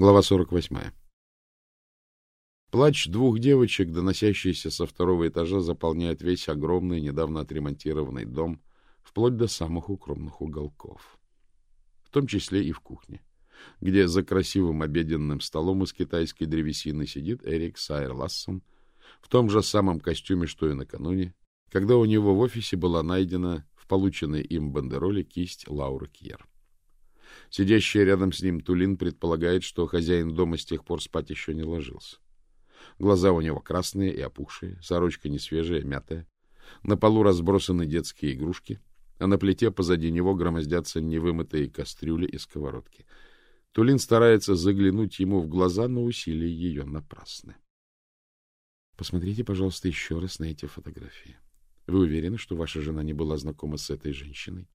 Глава 48. Плач двух девочек, доносящийся со второго этажа, заполняет весь огромный, недавно отремонтированный дом, вплоть до самых укромных уголков. В том числе и в кухне, где за красивым обеденным столом из китайской древесины сидит Эрик Сайер Лассон в том же самом костюме, что и накануне, когда у него в офисе была найдена в полученной им бандероле кисть Лауры Кьер. Сидящий рядом с ним Тулин предполагает, что хозяин дома с тех пор спать еще не ложился. Глаза у него красные и опухшие, сорочка несвежая, мятая. На полу разбросаны детские игрушки, а на плите позади него громоздятся невымытые кастрюли и сковородки. Тулин старается заглянуть ему в глаза, но усилия ее напрасны. Посмотрите, пожалуйста, еще раз на эти фотографии. Вы уверены, что ваша жена не была знакома с этой женщиной?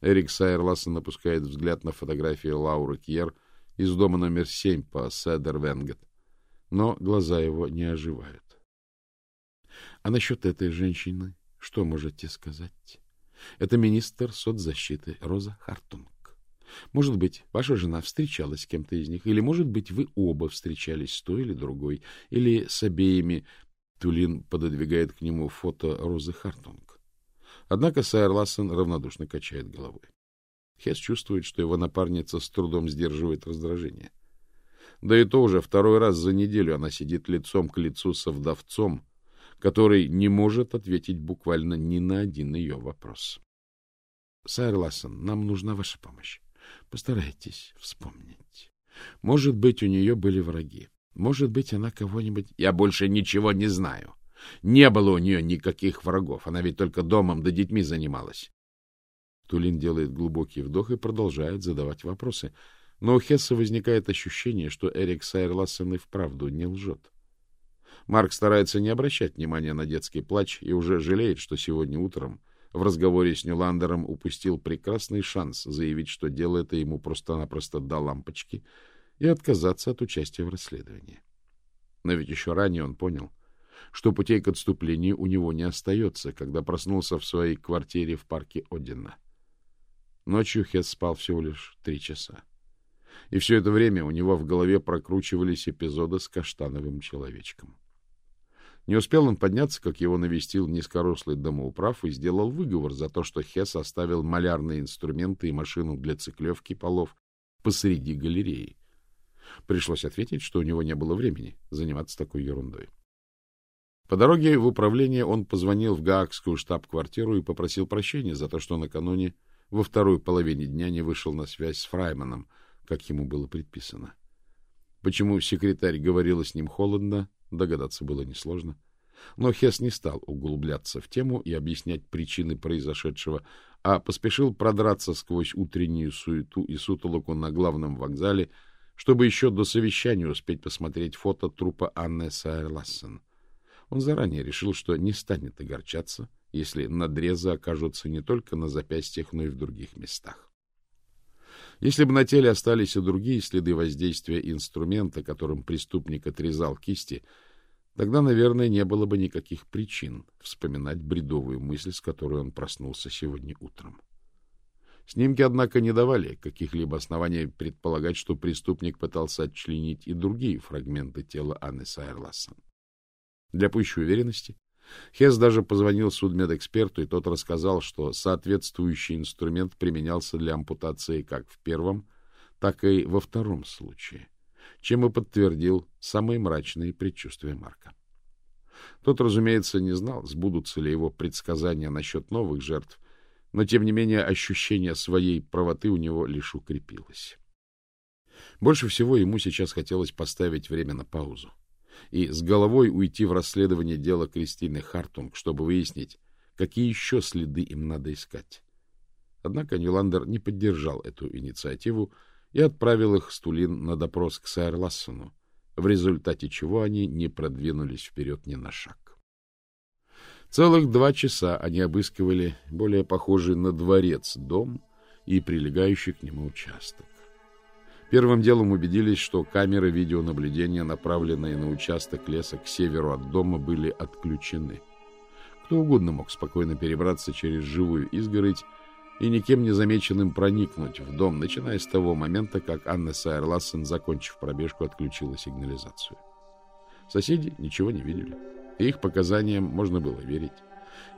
Эрик Сайер Лассен опускает взгляд на фотографию Лауры Кьер из дома номер семь по Седер-Венгет, но глаза его не оживают. А насчет этой женщины что можете сказать? Это министр соцзащиты Роза Хартунг. Может быть, ваша жена встречалась с кем-то из них, или, может быть, вы оба встречались с той или другой, или с обеими. Тулин пододвигает к нему фото Розы Хартунг. Однако Сайер Лассен равнодушно качает головой. Хесс чувствует, что его напарница с трудом сдерживает раздражение. Да и то уже второй раз за неделю она сидит лицом к лицу со вдовцом, который не может ответить буквально ни на один ее вопрос. — Сайер Лассен, нам нужна ваша помощь. Постарайтесь вспомнить. Может быть, у нее были враги. Может быть, она кого-нибудь... — Я больше ничего не знаю, не было у нее никаких врагов. Она ведь только домом да детьми занималась. Тулин делает глубокий вдох и продолжает задавать вопросы. Но у Хесса возникает ощущение, что Эрик Сайерлассен и вправду не лжет. Марк старается не обращать внимания на детский плач и уже жалеет, что сегодня утром в разговоре с Нюландером упустил прекрасный шанс заявить, что дело это ему просто-напросто до лампочки, и отказаться от участия в расследовании. Но ведь еще ранее он понял, что путей к отступлению у него не остается, когда проснулся в своей квартире в парке Одина. Ночью Хесс спал всего лишь три часа. И все это время у него в голове прокручивались эпизоды с каштановым человечком. Не успел он подняться, как его навестил низкорослый домоуправ и сделал выговор за то, что Хесс оставил малярные инструменты и машину для циклевки полов посреди галереи. Пришлось ответить, что у него не было времени заниматься такой ерундой. По дороге в управление он позвонил в Гаагскую штаб-квартиру и попросил прощения за то, что накануне во второй половине дня не вышел на связь с Фрайманом, как ему было предписано. Почему секретарь говорила с ним холодно, догадаться было несложно. Но Хес не стал углубляться в тему и объяснять причины произошедшего, а поспешил продраться сквозь утреннюю суету и сутолоку на главном вокзале, чтобы еще до совещания успеть посмотреть фото трупа Анны Сайерлассен. Он заранее решил, что не станет огорчаться, если надрезы окажутся не только на запястьях, но и в других местах. Если бы на теле остались и другие следы воздействия инструмента, которым преступник отрезал кисти, тогда, наверное, не было бы никаких причин вспоминать бредовую мысль, с которой он проснулся сегодня утром. Снимки, однако, не давали каких-либо оснований предполагать, что преступник пытался отчленить и другие фрагменты тела Анны Сайерлассон. Для пущей уверенности Хес даже позвонил судмедэксперту, и тот рассказал, что соответствующий инструмент применялся для ампутации как в первом, так и во втором случае, чем и подтвердил самые мрачные предчувствия Марка. Тот, разумеется, не знал, сбудутся ли его предсказания насчет новых жертв, но, тем не менее, ощущение своей правоты у него лишь укрепилось. Больше всего ему сейчас хотелось поставить время на паузу и с головой уйти в расследование дела Кристины Хартунг, чтобы выяснить, какие еще следы им надо искать. Однако Ниландер не поддержал эту инициативу и отправил их с Тулин на допрос к Сайр Лассону, в результате чего они не продвинулись вперед ни на шаг. Целых два часа они обыскивали более похожий на дворец дом и прилегающий к нему участок. Первым делом убедились, что камеры видеонаблюдения, направленные на участок леса к северу от дома, были отключены. Кто угодно мог спокойно перебраться через живую изгородь и никем не замеченным проникнуть в дом, начиная с того момента, как Анна Сайерлассен, закончив пробежку, отключила сигнализацию. Соседи ничего не видели, и их показаниям можно было верить.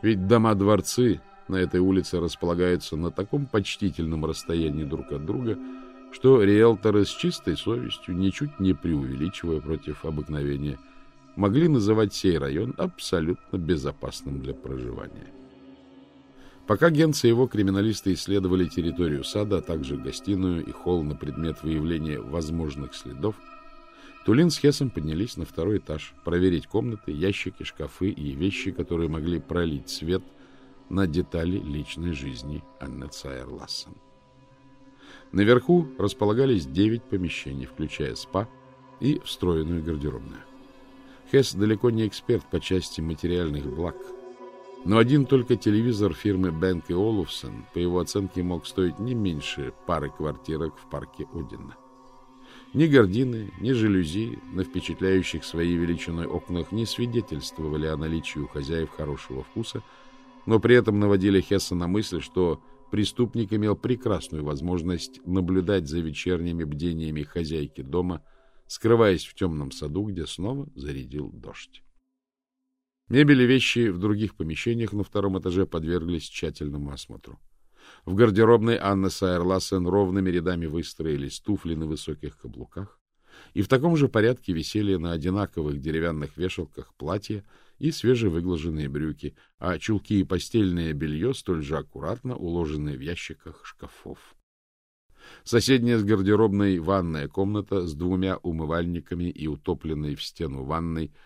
Ведь дома-дворцы на этой улице располагаются на таком почтительном расстоянии друг от друга, что риэлторы с чистой совестью, ничуть не преувеличивая против обыкновения, могли называть сей район абсолютно безопасным для проживания. Пока Генц и его криминалисты исследовали территорию сада, а также гостиную и холл на предмет выявления возможных следов, Тулин с Хесом поднялись на второй этаж, проверить комнаты, ящики, шкафы и вещи, которые могли пролить свет на детали личной жизни Анны Цайер Лассен. Наверху располагались девять помещений, включая спа и встроенную гардеробную. Хесс далеко не эксперт по части материальных благ – но один только телевизор фирмы Бенк и Олуфсон, по его оценке, мог стоить не меньше пары квартирок в парке Одина. Ни гардины, ни жалюзи на впечатляющих своей величиной окнах не свидетельствовали о наличии у хозяев хорошего вкуса, но при этом наводили Хесса на мысль, что преступник имел прекрасную возможность наблюдать за вечерними бдениями хозяйки дома, скрываясь в темном саду, где снова зарядил дождь. Мебель и вещи в других помещениях на втором этаже подверглись тщательному осмотру. В гардеробной Анны Сайерлассен ровными рядами выстроились туфли на высоких каблуках, и в таком же порядке висели на одинаковых деревянных вешалках платья и свежевыглаженные брюки, а чулки и постельное белье столь же аккуратно уложены в ящиках шкафов. Соседняя с гардеробной ванная комната с двумя умывальниками и утопленной в стену ванной —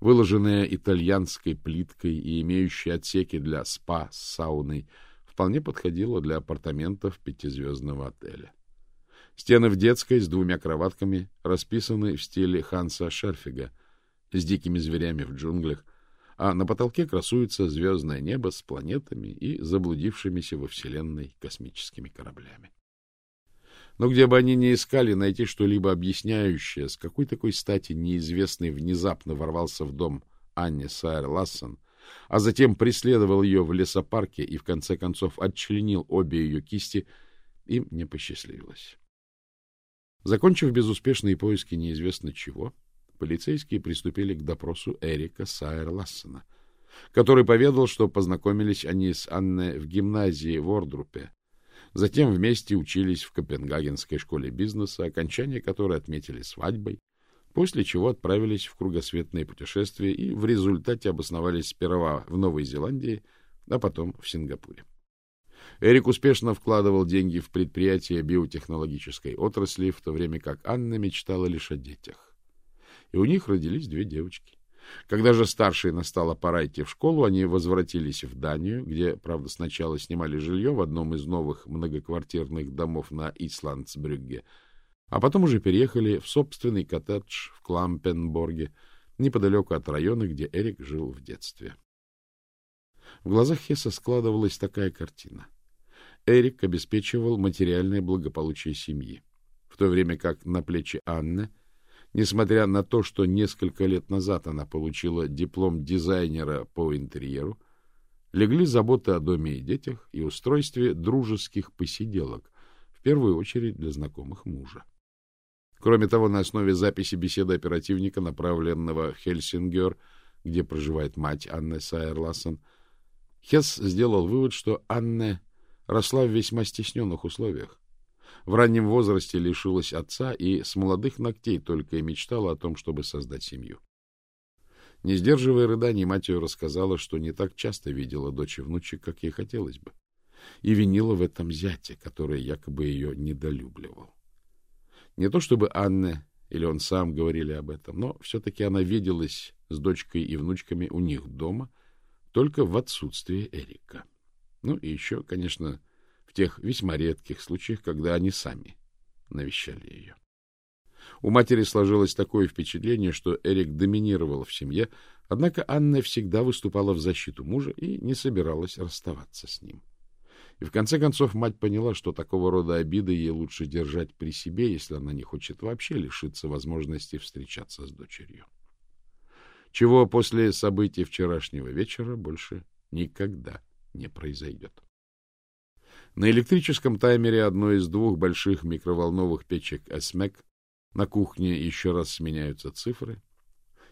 выложенная итальянской плиткой и имеющая отсеки для спа с сауной, вполне подходила для апартаментов пятизвездного отеля. Стены в детской с двумя кроватками расписаны в стиле Ханса Шерфига с дикими зверями в джунглях, а на потолке красуется звездное небо с планетами и заблудившимися во Вселенной космическими кораблями. Но где бы они ни искали найти что-либо объясняющее, с какой такой стати неизвестный внезапно ворвался в дом Анни Сайер Лассен, а затем преследовал ее в лесопарке и в конце концов отчленил обе ее кисти, им не посчастливилось. Закончив безуспешные поиски неизвестно чего, полицейские приступили к допросу Эрика Сайер Лассена, который поведал, что познакомились они с Анной в гимназии в Ордрупе, Затем вместе учились в Копенгагенской школе бизнеса, окончание которой отметили свадьбой, после чего отправились в кругосветное путешествие и в результате обосновались сперва в Новой Зеландии, а потом в Сингапуре. Эрик успешно вкладывал деньги в предприятия биотехнологической отрасли, в то время как Анна мечтала лишь о детях. И у них родились две девочки. Когда же старшей настала пора идти в школу, они возвратились в Данию, где, правда, сначала снимали жилье в одном из новых многоквартирных домов на Исландсбрюгге, а потом уже переехали в собственный коттедж в Клампенборге, неподалеку от района, где Эрик жил в детстве. В глазах Хесса складывалась такая картина. Эрик обеспечивал материальное благополучие семьи, в то время как на плечи Анны — Несмотря на то, что несколько лет назад она получила диплом дизайнера по интерьеру, легли заботы о доме и детях и устройстве дружеских посиделок, в первую очередь для знакомых мужа. Кроме того, на основе записи беседы оперативника, направленного в Хельсингер, где проживает мать Анны Сайерлассен, Хесс сделал вывод, что Анне росла в весьма стесненных условиях, в раннем возрасте лишилась отца и с молодых ногтей только и мечтала о том, чтобы создать семью. Не сдерживая рыданий, мать ее рассказала, что не так часто видела дочь и внучек, как ей хотелось бы, и винила в этом зятя, который якобы ее недолюбливал. Не то чтобы Анна или он сам говорили об этом, но все-таки она виделась с дочкой и внучками у них дома, только в отсутствие Эрика. Ну и еще, конечно, тех весьма редких случаях, когда они сами навещали ее. У матери сложилось такое впечатление, что Эрик доминировал в семье, однако Анна всегда выступала в защиту мужа и не собиралась расставаться с ним. И в конце концов мать поняла, что такого рода обиды ей лучше держать при себе, если она не хочет вообще лишиться возможности встречаться с дочерью. Чего после событий вчерашнего вечера больше никогда не произойдет. На электрическом таймере одной из двух больших микроволновых печек «Эсмек» на кухне еще раз сменяются цифры,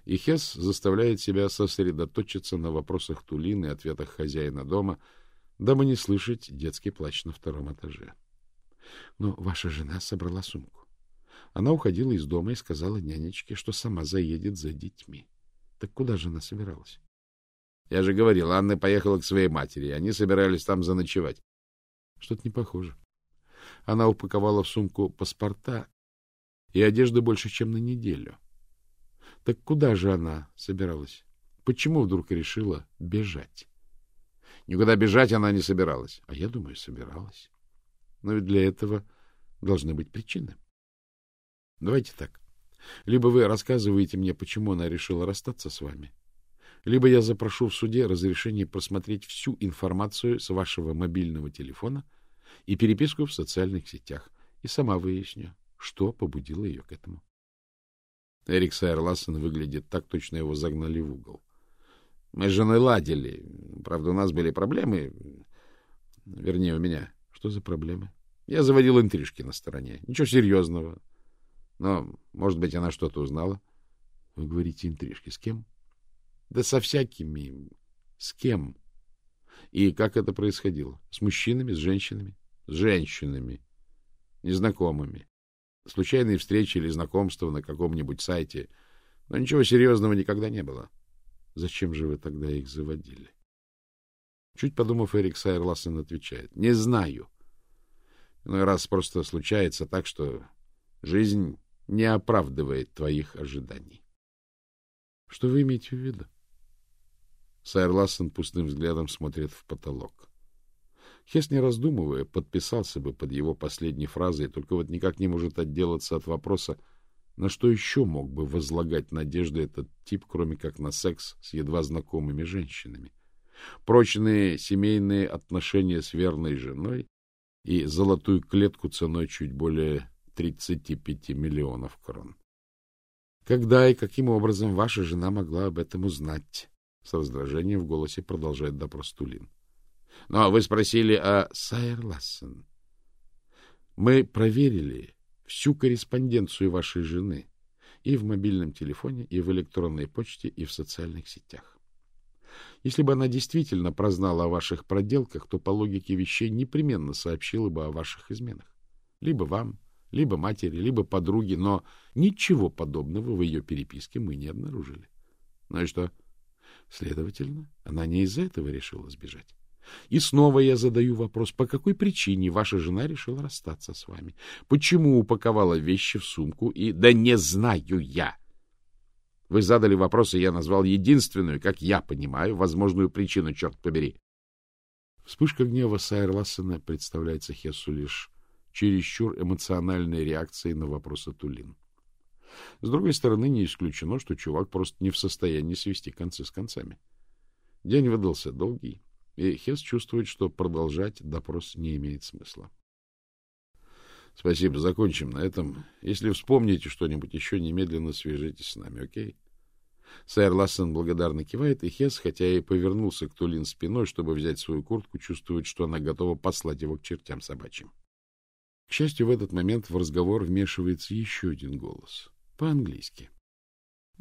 и Хес заставляет себя сосредоточиться на вопросах Тулины и ответах хозяина дома, дабы не слышать детский плач на втором этаже. Но ваша жена собрала сумку. Она уходила из дома и сказала нянечке, что сама заедет за детьми. Так куда же она собиралась? Я же говорил, Анна поехала к своей матери, они собирались там заночевать. Что-то не похоже. Она упаковала в сумку паспорта и одежды больше, чем на неделю. Так куда же она собиралась? Почему вдруг решила бежать? Никуда бежать она не собиралась. А я думаю, собиралась. Но ведь для этого должны быть причины. Давайте так. Либо вы рассказываете мне, почему она решила расстаться с вами, либо я запрошу в суде разрешение просмотреть всю информацию с вашего мобильного телефона и переписку в социальных сетях, и сама выясню, что побудило ее к этому. Эрик Сайер Лассен выглядит так, точно его загнали в угол. Мы с женой ладили. Правда, у нас были проблемы. Вернее, у меня. Что за проблемы? Я заводил интрижки на стороне. Ничего серьезного. Но, может быть, она что-то узнала. Вы говорите интрижки. С кем? Да со всякими. С кем? И как это происходило? С мужчинами, с женщинами? С женщинами. Незнакомыми. Случайные встречи или знакомства на каком-нибудь сайте. Но ничего серьезного никогда не было. Зачем же вы тогда их заводили? Чуть подумав, Эрик Сайерлассен отвечает. Не знаю. Иной раз просто случается так, что жизнь не оправдывает твоих ожиданий. Что вы имеете в виду? Сайр Лассен пустым взглядом смотрит в потолок. Хес, не раздумывая, подписался бы под его последней фразой, только вот никак не может отделаться от вопроса, на что еще мог бы возлагать надежды этот тип, кроме как на секс с едва знакомыми женщинами. Прочные семейные отношения с верной женой и золотую клетку ценой чуть более 35 миллионов крон. Когда и каким образом ваша жена могла об этом узнать? С раздражением в голосе продолжает допрос Тулин. — Но вы спросили о Сайер Лассен. Мы проверили всю корреспонденцию вашей жены и в мобильном телефоне, и в электронной почте, и в социальных сетях. Если бы она действительно прознала о ваших проделках, то по логике вещей непременно сообщила бы о ваших изменах. Либо вам, либо матери, либо подруге, но ничего подобного в ее переписке мы не обнаружили. Ну и что? — Следовательно, она не из-за этого решила сбежать. И снова я задаю вопрос, по какой причине ваша жена решила расстаться с вами? Почему упаковала вещи в сумку и... Да не знаю я! Вы задали вопрос, и я назвал единственную, как я понимаю, возможную причину, черт побери. Вспышка гнева Сайр Лассена представляется Хессу лишь чересчур эмоциональной реакцией на вопросы Тулин. С другой стороны, не исключено, что чувак просто не в состоянии свести концы с концами. День выдался долгий, и Хес чувствует, что продолжать допрос не имеет смысла. — Спасибо, закончим на этом. Если вспомните что-нибудь еще, немедленно свяжитесь с нами, окей? Сэр Лассен благодарно кивает, и Хес, хотя и повернулся к Тулин спиной, чтобы взять свою куртку, чувствует, что она готова послать его к чертям собачьим. К счастью, в этот момент в разговор вмешивается еще один голос по-английски.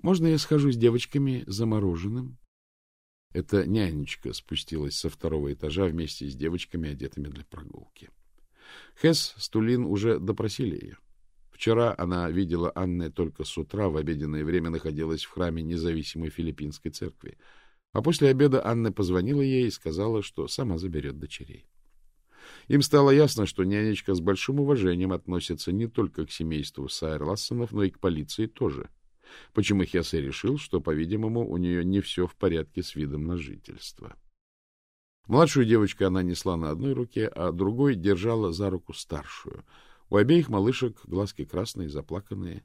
Можно я схожу с девочками за мороженым? Эта нянечка спустилась со второго этажа вместе с девочками, одетыми для прогулки. Хесс с Тулин уже допросили ее. Вчера она видела Анны только с утра, в обеденное время находилась в храме независимой филиппинской церкви. А после обеда Анна позвонила ей и сказала, что сама заберет дочерей. Им стало ясно, что нянечка с большим уважением относится не только к семейству Сайер-Лассонов, но и к полиции тоже. Почему Хессе решил, что, по-видимому, у нее не все в порядке с видом на жительство. Младшую девочку она несла на одной руке, а другой держала за руку старшую. У обеих малышек глазки красные, заплаканные.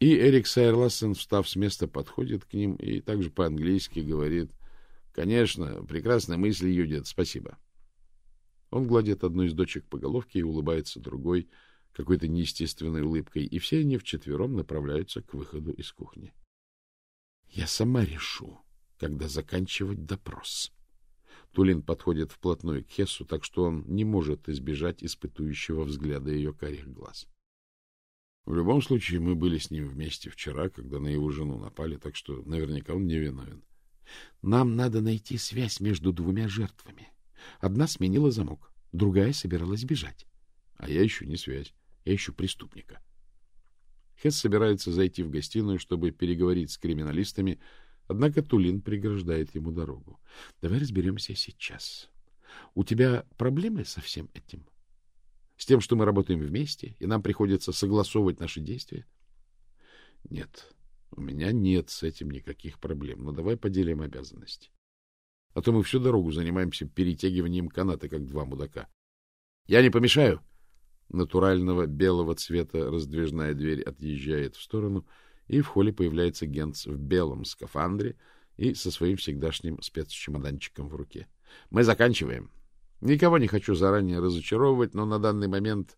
И Эрик Сайерлассен, встав с места, подходит к ним и также по-английски говорит, «Конечно, прекрасная мысль, Юдит, спасибо». Он гладит одну из дочек по головке и улыбается другой какой-то неестественной улыбкой, и все они вчетвером направляются к выходу из кухни. — Я сама решу, когда заканчивать допрос. Тулин подходит вплотную к Хессу, так что он не может избежать испытующего взгляда ее карих глаз. В любом случае, мы были с ним вместе вчера, когда на его жену напали, так что наверняка он не виновен. Нам надо найти связь между двумя жертвами. Одна сменила замок, другая собиралась бежать. А я ищу не связь, я ищу преступника. Хесс собирается зайти в гостиную, чтобы переговорить с криминалистами, однако Тулин преграждает ему дорогу. Давай разберемся сейчас. У тебя проблемы со всем этим? С тем, что мы работаем вместе, и нам приходится согласовывать наши действия? Нет, у меня нет с этим никаких проблем, но давай поделим обязанности. А то мы всю дорогу занимаемся перетягиванием каната, как два мудака. Я не помешаю. Натурального белого цвета раздвижная дверь отъезжает в сторону, и в холле появляется Генц в белом скафандре и со своим всегдашним спецчемоданчиком в руке. Мы заканчиваем. Никого не хочу заранее разочаровывать, но на данный момент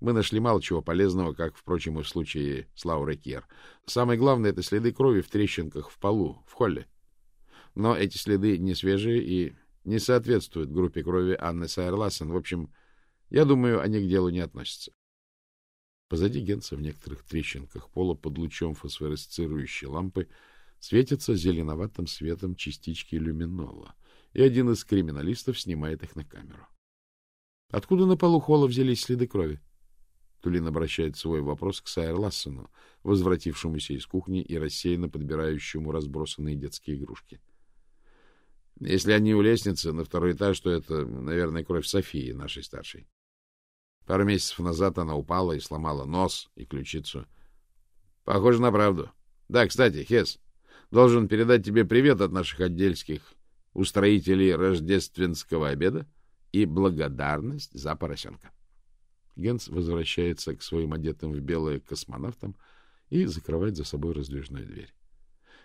мы нашли мало чего полезного, как, впрочем, и в случае с Лаурой Кьер. Самое главное — это следы крови в трещинках в полу, в холле. Но эти следы не свежие и не соответствуют группе крови Анны Сайерлассен. В общем, я думаю, они к делу не относятся. Позади Генца в некоторых трещинках пола под лучом фосфоресцирующей лампы светятся зеленоватым светом частички люминола, и один из криминалистов снимает их на камеру. Откуда на полу холла взялись следы крови? Тулин обращает свой вопрос к Сайер Лассену, возвратившемуся из кухни и рассеянно подбирающему разбросанные детские игрушки. Если они у лестницы на второй этаж, то это, наверное, кровь Софии, нашей старшей. Пару месяцев назад она упала и сломала нос и ключицу. Похоже на правду. Да, кстати, Хес, должен передать тебе привет от наших отдельских устроителей рождественского обеда и благодарность за поросенка. Генц возвращается к своим одетым в белое космонавтам и закрывает за собой раздвижную дверь.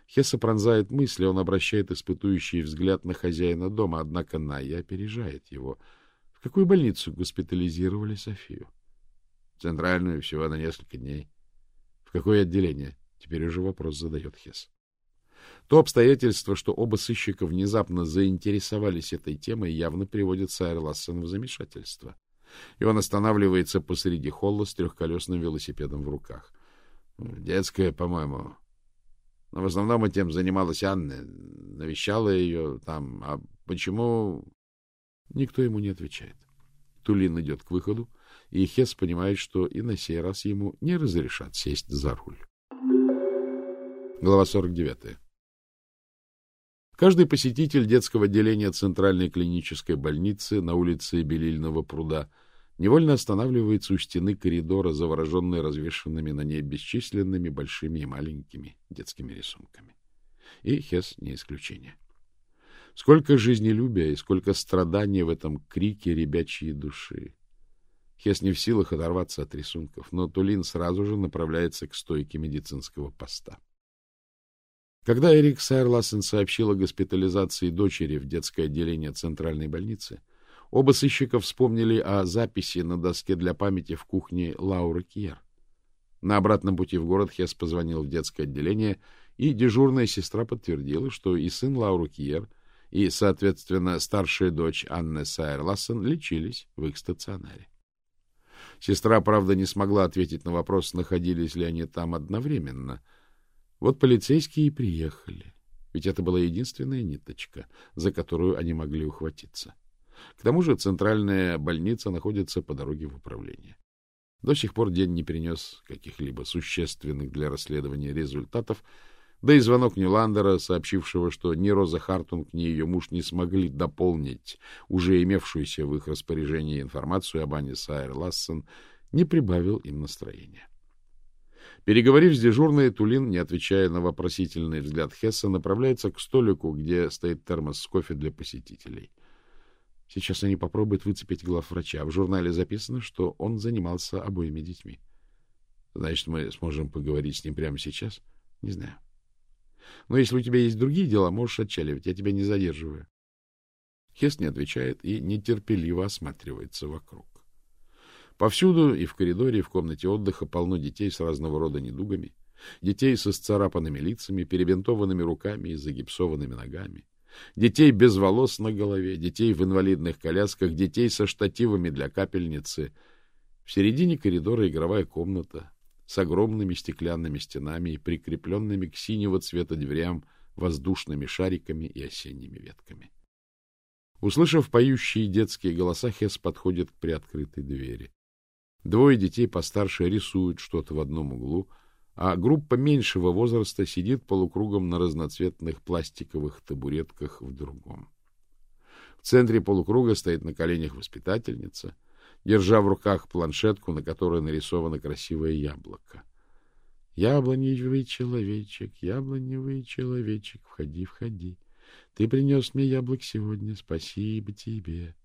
Хесса пронзает мысли, он обращает испытующий взгляд на хозяина дома, однако Найя опережает его. Какую больницу госпитализировали Софию? Центральную, всего на несколько дней. В какое отделение? Теперь уже вопрос задает Хесс. То обстоятельство, что оба сыщика внезапно заинтересовались этой темой, явно приводит Сайр Лассен в замешательство и он останавливается посреди холла с трехколесным велосипедом в руках. Детская, по-моему. Но в основном этим занималась Анна, навещала ее там. А почему... Никто ему не отвечает. Тулин идет к выходу, и Хес понимает, что и на сей раз ему не разрешат сесть за руль. Глава 49. Каждый посетитель детского отделения Центральной клинической больницы на улице Белильного пруда – невольно останавливается у стены коридора, завороженной развешенными на ней бесчисленными большими и маленькими детскими рисунками. И Хес не исключение. Сколько жизнелюбия и сколько страдания в этом крике ребячьей души. Хес не в силах оторваться от рисунков, но Тулин сразу же направляется к стойке медицинского поста. Когда Эрик Сайрлассен сообщил о госпитализации дочери в детское отделение центральной больницы, Оба сыщика вспомнили о записи на доске для памяти в кухне Лауры Кьер. На обратном пути в город Хес позвонил в детское отделение, и дежурная сестра подтвердила, что и сын Лауры Кьер, и, соответственно, старшая дочь Анны Сайер Лассен лечились в их стационаре. Сестра, правда, не смогла ответить на вопрос, находились ли они там одновременно. Вот полицейские и приехали, ведь это была единственная ниточка, за которую они могли ухватиться. К тому же центральная больница находится по дороге в управление. До сих пор день не принес каких-либо существенных для расследования результатов, да и звонок Нюландера, сообщившего, что ни Роза Хартунг, ни ее муж не смогли дополнить уже имевшуюся в их распоряжении информацию об Анне Сайер Лассен, не прибавил им настроения. Переговорив с дежурной, Тулин, не отвечая на вопросительный взгляд Хесса, направляется к столику, где стоит термос с кофе для посетителей — Сейчас они попробуют выцепить главврача. В журнале записано, что он занимался обоими детьми. Значит, мы сможем поговорить с ним прямо сейчас? Не знаю. Но если у тебя есть другие дела, можешь отчаливать. Я тебя не задерживаю. Хест не отвечает и нетерпеливо осматривается вокруг. Повсюду, и в коридоре, и в комнате отдыха, полно детей с разного рода недугами. Детей со сцарапанными лицами, перебинтованными руками и загипсованными ногами Детей без волос на голове, детей в инвалидных колясках, детей со штативами для капельницы. В середине коридора игровая комната с огромными стеклянными стенами и прикрепленными к синего цвета дверям воздушными шариками и осенними ветками. Услышав поющие детские голоса, Хес подходит к приоткрытой двери. Двое детей постарше рисуют что-то в одном углу, а группа меньшего возраста сидит полукругом на разноцветных пластиковых табуретках в другом. В центре полукруга стоит на коленях воспитательница, держа в руках планшетку, на которой нарисовано красивое яблоко. Яблоневый человечек, яблоневый человечек, входи, входи. Ты принес мне яблок сегодня, спасибо тебе.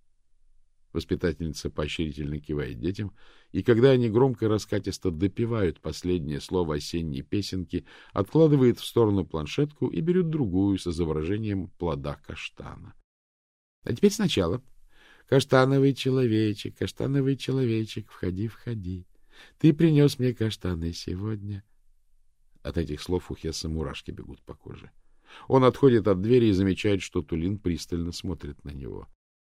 Воспитательница поощрительно кивает детям, и когда они громко и раскатисто допевают последнее слово осенней песенки, откладывает в сторону планшетку и берет другую с изображением плода каштана. А теперь сначала. Каштановый человечек, каштановый человечек, входи, входи. Ты принес мне каштаны сегодня. От этих слов у Хесса мурашки бегут по коже. Он отходит от двери и замечает, что Тулин пристально смотрит на него.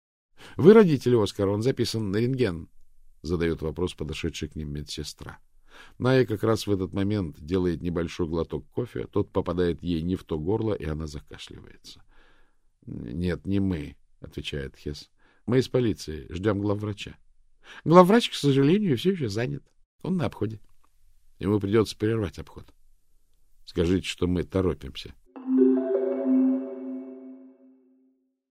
— Вы родители, Оскар, он записан на рентген, — задает вопрос подошедшая к ним медсестра. Ная как раз в этот момент делает небольшой глоток кофе, тот попадает ей не в то горло, и она закашливается. — Нет, не мы, — отвечает Хес. — Мы из полиции, ждем главврача. — Главврач, к сожалению, все еще занят. Он на обходе. Ему придется прервать обход. Скажите, что мы торопимся. —